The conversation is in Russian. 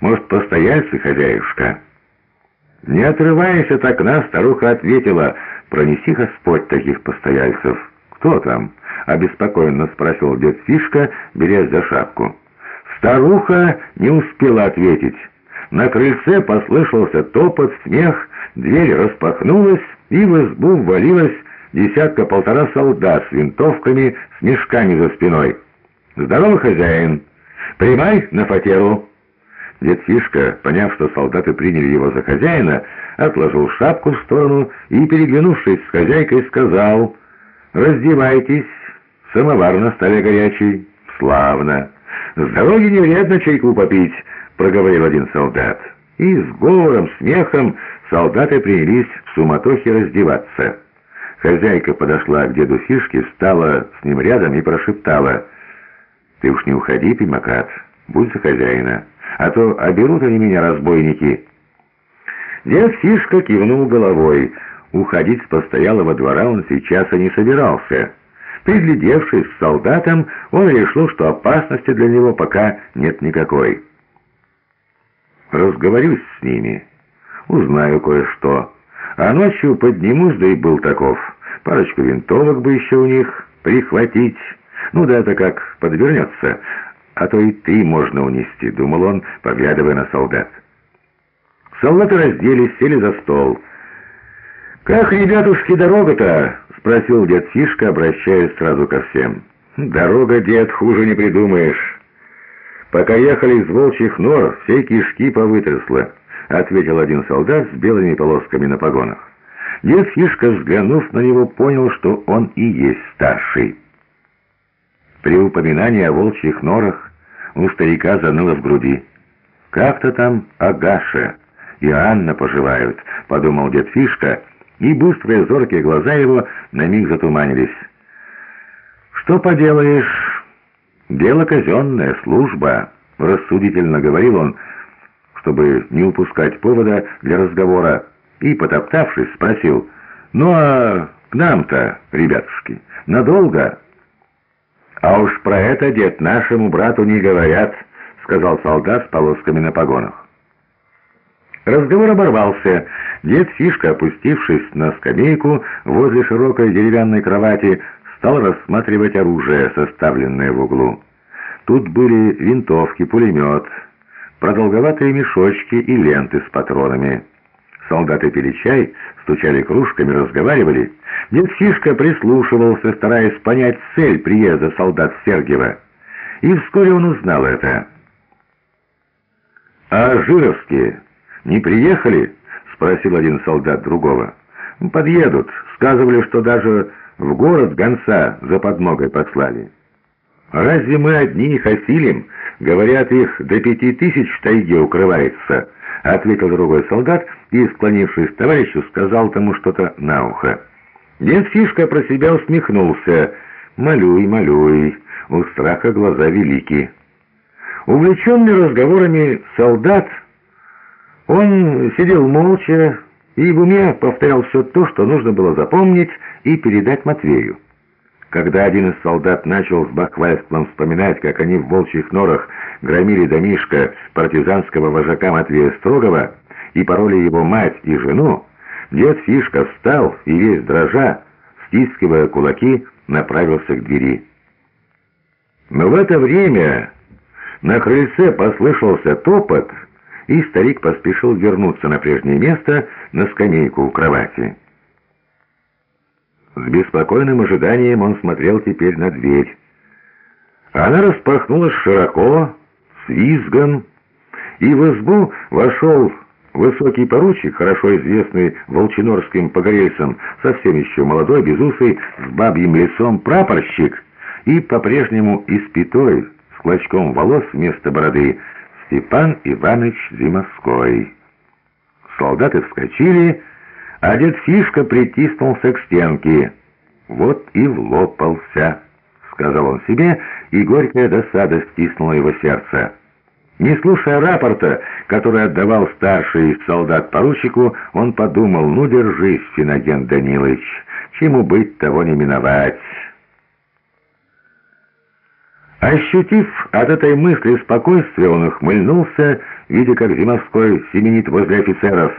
Может, постояльцы, хозяюшка?» Не отрываясь от окна, старуха ответила, «Пронеси Господь таких постояльцев». «Кто там?» — обеспокоенно спросил дед Фишка, берясь за шапку. Старуха не успела ответить. На крыльце послышался топот, смех, дверь распахнулась, и в избу ввалилась десятка-полтора солдат с винтовками, с мешками за спиной. «Здорово, хозяин! Примай на фатеру!» Дед Фишка, поняв, что солдаты приняли его за хозяина, отложил шапку в сторону и, переглянувшись с хозяйкой, сказал «Раздевайтесь, самовар на столе горячий, славно! С дороги не вредно чайку попить!» — проговорил один солдат. И с говором, смехом солдаты принялись в суматохе раздеваться. Хозяйка подошла к деду Фишке, встала с ним рядом и прошептала «Ты уж не уходи, Пимакат, будь за хозяина» а то оберут они меня, разбойники». Дед Фишка кивнул головой. Уходить с постоялого двора он сейчас и не собирался. Приглядевшись к солдатам, он решил, что опасности для него пока нет никакой. Разговорюсь с ними, узнаю кое-что. А ночью поднимусь, да и был таков. Парочку винтовок бы еще у них прихватить. Ну да, это как подвернется а то и три можно унести», — думал он, поглядывая на солдат. Солдаты разделись, сели за стол. «Как, ребятушки, дорога-то?» — спросил дед Фишка, обращаясь сразу ко всем. «Дорога, дед, хуже не придумаешь. Пока ехали из волчьих нор, все кишки повытрясло», — ответил один солдат с белыми полосками на погонах. Дед Фишка, взглянув на него, понял, что он и есть старший. При упоминании о волчьих норах у старика заныло в груди. «Как-то там Агаша и Анна поживают», — подумал дед Фишка, и быстрые зоркие глаза его на миг затуманились. «Что поделаешь? Дело казенное, служба», — рассудительно говорил он, чтобы не упускать повода для разговора, и, потоптавшись, спросил, «Ну а к нам-то, ребятушки, надолго?» «А уж про это, дед, нашему брату не говорят», — сказал солдат с полосками на погонах. Разговор оборвался. Дед Фишка, опустившись на скамейку возле широкой деревянной кровати, стал рассматривать оружие, составленное в углу. Тут были винтовки, пулемет, продолговатые мешочки и ленты с патронами. Солдаты пили чай, стучали кружками, разговаривали. Дед Фишка прислушивался, стараясь понять цель приезда солдат Сергева. И вскоре он узнал это. «А Жировские не приехали?» — спросил один солдат другого. «Подъедут. Сказывали, что даже в город гонца за подмогой послали». «Разве мы одни их осилим? Говорят, их до пяти тысяч в тайге укрывается» ответил другой солдат и, склонившись к товарищу, сказал тому что-то на ухо. Дед Фишка про себя усмехнулся. «Малюй, малюй, у страха глаза велики». Увлеченный разговорами солдат, он сидел молча и в уме повторял все то, что нужно было запомнить и передать Матвею. Когда один из солдат начал с бахвальством вспоминать, как они в волчьих норах громили домишко партизанского вожака Матвея Строгова и пороли его мать и жену, дед Фишка встал и весь дрожа, стискивая кулаки, направился к двери. Но в это время на крыльце послышался топот, и старик поспешил вернуться на прежнее место на скамейку у кровати. С беспокойным ожиданием он смотрел теперь на дверь. Она распахнулась широко, с визгом, и в избу вошел высокий поручик, хорошо известный волчинорским погорельцам, совсем еще молодой, безусый, с бабьим лицом прапорщик, и по-прежнему испитой, с клочком волос вместо бороды, Степан Иванович Зимовской. Солдаты вскочили, а дед Фишка притиснулся к стенке. «Вот и влопался», — сказал он себе, и горькая досада стиснула его сердце. Не слушая рапорта, который отдавал старший солдат поручику, он подумал, ну держись, Финоген Данилович, чему быть, того не миновать. Ощутив от этой мысли спокойствие, он ухмыльнулся, видя, как Зимовской семенит возле офицеров.